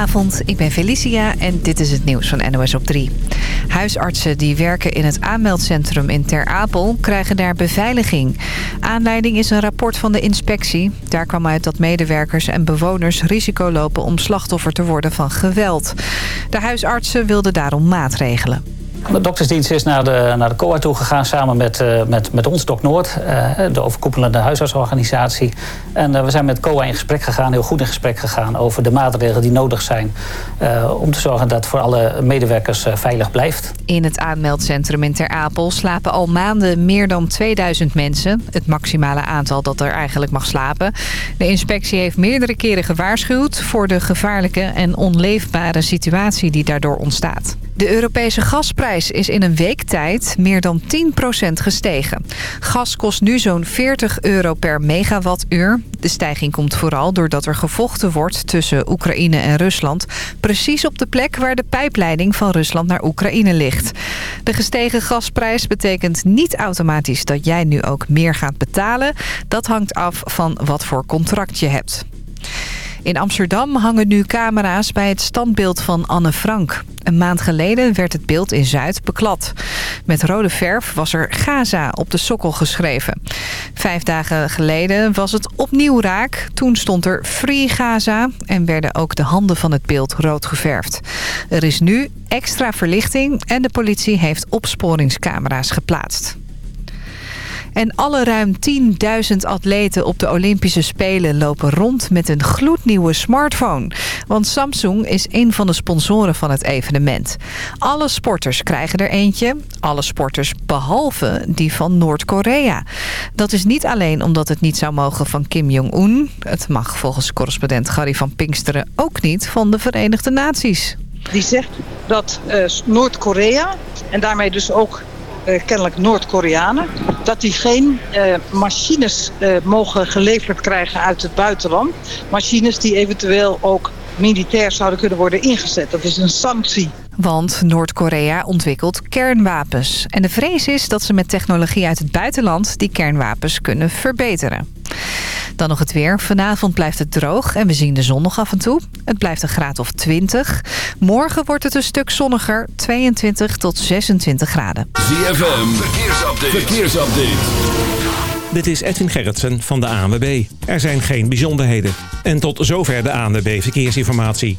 Goedenavond, ik ben Felicia en dit is het nieuws van NOS op 3. Huisartsen die werken in het aanmeldcentrum in Ter Apel krijgen daar beveiliging. Aanleiding is een rapport van de inspectie. Daar kwam uit dat medewerkers en bewoners risico lopen om slachtoffer te worden van geweld. De huisartsen wilden daarom maatregelen. De doktersdienst is naar de, naar de COA toe gegaan samen met, uh, met, met ons Dok Noord, uh, de overkoepelende huisartsorganisatie. En uh, we zijn met COA in gesprek gegaan, heel goed in gesprek gegaan over de maatregelen die nodig zijn om te zorgen dat voor alle medewerkers veilig blijft. In het aanmeldcentrum in Ter Apel slapen al maanden meer dan 2000 mensen. Het maximale aantal dat er eigenlijk mag slapen. De inspectie heeft meerdere keren gewaarschuwd voor de gevaarlijke en onleefbare situatie die daardoor ontstaat. De Europese gasprijs is in een week tijd meer dan 10% gestegen. Gas kost nu zo'n 40 euro per megawattuur. De stijging komt vooral doordat er gevochten wordt tussen Oekraïne en Rusland. Precies op de plek waar de pijpleiding van Rusland naar Oekraïne ligt. De gestegen gasprijs betekent niet automatisch dat jij nu ook meer gaat betalen. Dat hangt af van wat voor contract je hebt. In Amsterdam hangen nu camera's bij het standbeeld van Anne Frank. Een maand geleden werd het beeld in Zuid beklad. Met rode verf was er Gaza op de sokkel geschreven. Vijf dagen geleden was het opnieuw raak. Toen stond er Free Gaza en werden ook de handen van het beeld rood geverfd. Er is nu extra verlichting en de politie heeft opsporingscamera's geplaatst. En alle ruim 10.000 atleten op de Olympische Spelen lopen rond met een gloednieuwe smartphone. Want Samsung is een van de sponsoren van het evenement. Alle sporters krijgen er eentje. Alle sporters behalve die van Noord-Korea. Dat is niet alleen omdat het niet zou mogen van Kim Jong-un. Het mag volgens correspondent Gary van Pinksteren ook niet van de Verenigde Naties. Die zegt dat uh, Noord-Korea en daarmee dus ook uh, kennelijk Noord-Koreanen, dat die geen uh, machines uh, mogen geleverd krijgen uit het buitenland. Machines die eventueel ook militair zouden kunnen worden ingezet. Dat is een sanctie. Want Noord-Korea ontwikkelt kernwapens. En de vrees is dat ze met technologie uit het buitenland die kernwapens kunnen verbeteren. Dan nog het weer. Vanavond blijft het droog en we zien de zon nog af en toe. Het blijft een graad of 20. Morgen wordt het een stuk zonniger, 22 tot 26 graden. ZFM, verkeersupdate. verkeersupdate. Dit is Edwin Gerritsen van de ANWB. Er zijn geen bijzonderheden. En tot zover de ANWB Verkeersinformatie.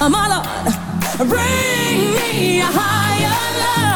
my Lord, bring me a higher love.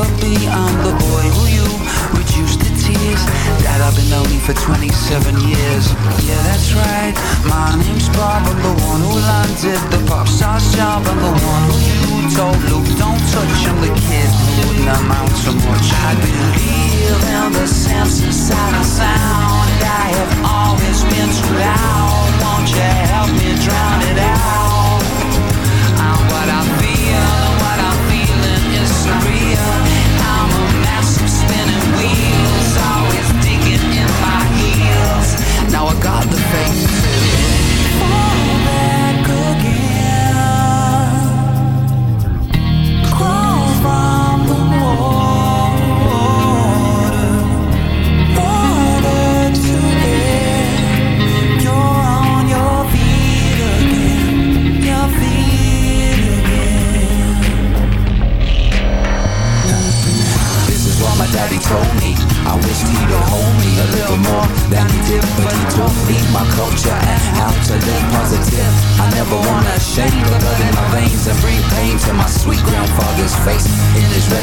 Be. I'm the boy who you reduced to tears. Dad, I've been lonely for 27 years. Yeah, that's right. My name's Bob. I'm the one who landed the pop star's job. I'm the one who you told Luke, don't touch. I'm the kid wouldn't amount to much. I believe in the sense inside of sound. I have always been too loud. Won't you help me drown it out? Now I got the faith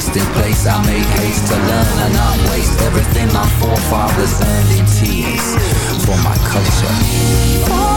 In resting place, I make haste to learn and not waste everything my forefathers earned in tears for my culture.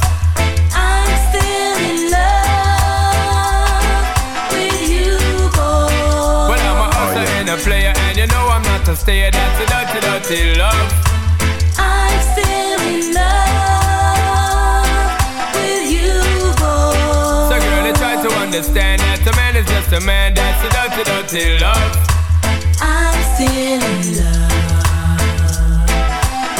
You know I'm not a stayer. That's a dirty, dirty love. I'm still in love with you, boy. So, girl, you try to understand that a man is just a man. That's a dirty, dirty love. I'm still in love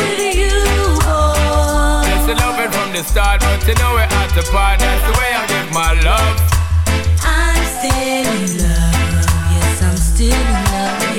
with you, boy. That's the loving from the start, but you know we're at the part. That's the way I give my love. I'm still in love. Yes, I'm still in love.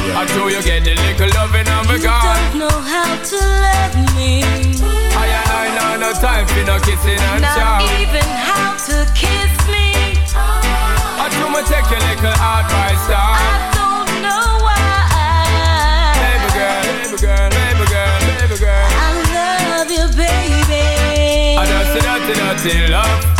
I know you get the little loving on me You don't know how to love me. I and I know no time for no kissing and Not chow. even how to kiss me. I do me take your little advice down. I don't know why. Baby girl, baby girl, baby girl, baby girl. I love you, baby. I just a dirty, dirty love.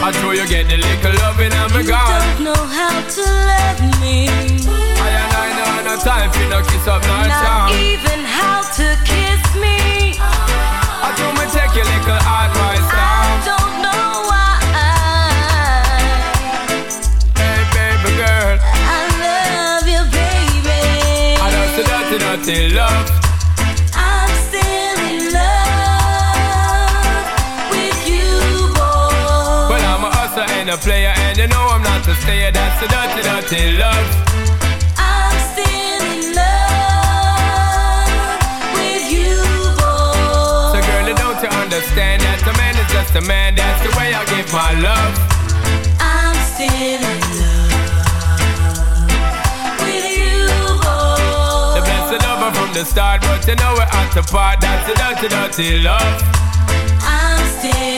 I know you get the little loving me You gone. don't know how to love me. I and I know no time for no kiss up, no Not even how to kiss me. I do me take your little advice I don't know why. Hey, baby girl. I love you, baby. I know so dirty, dirty love. Know I'm not a stayer. That's a dirty, dirty love. I'm still in love with you, boy. So, girl, don't you understand that a man is just a man? That's the way I give my love. I'm still in love with you, boy. The boy. blessed lover from the start, but you know we're at the part. That's a dirty, dirty love. I'm still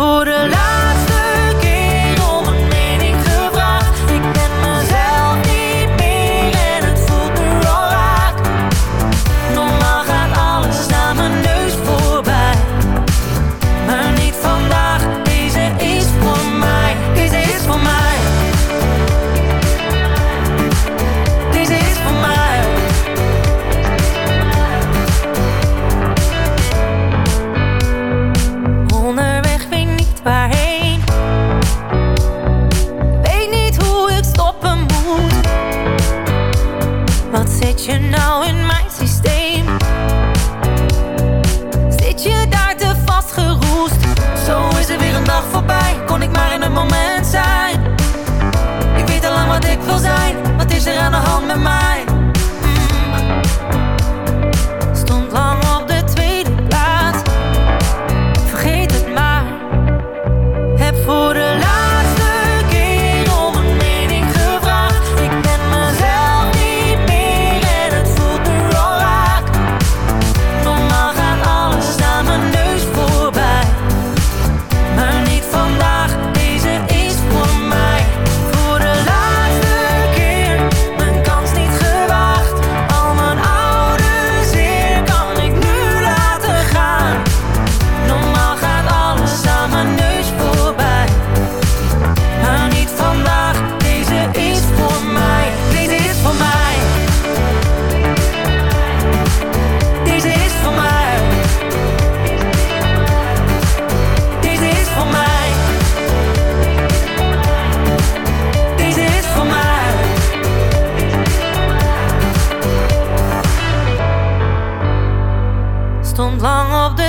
voor de laatste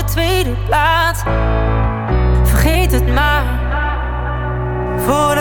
tweede plaats. Vergeet het maar. Voor de